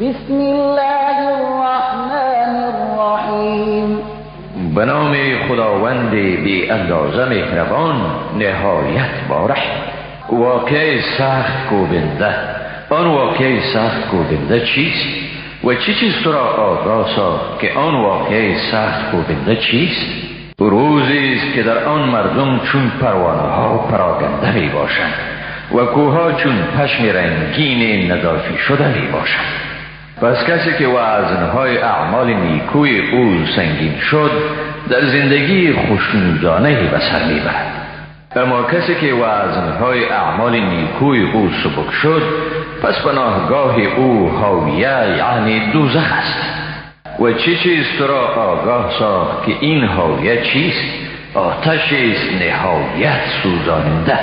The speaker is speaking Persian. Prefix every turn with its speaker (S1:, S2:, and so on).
S1: بسم الله الرحمن الرحیم
S2: به نام خداوند بی اندازه مهربان نهایت باره واقع سخت گوبنده آن واقع سخت گوبنده چیست؟ و چی چیز تو را آگاه ساخت که آن واقع سخت گوبنده چیست؟ روزی است که در آن مردم چون پروانه ها پراگنده می باشند و کوها چون پشم رنگین نظافی شده می باشند پس کسی که وزنهای اعمال نیکوی او سنگین شد در زندگی خوشنودانه به سر می‌برد. اما کسی که وزنهای اعمال نیکوی او سبک شد پس پناهگاه او هاویه یعنی دوزخ است. و چی چیز تو را آگاه ساخت که این هاویه چیست؟ آتش است نهایت سوزاننده.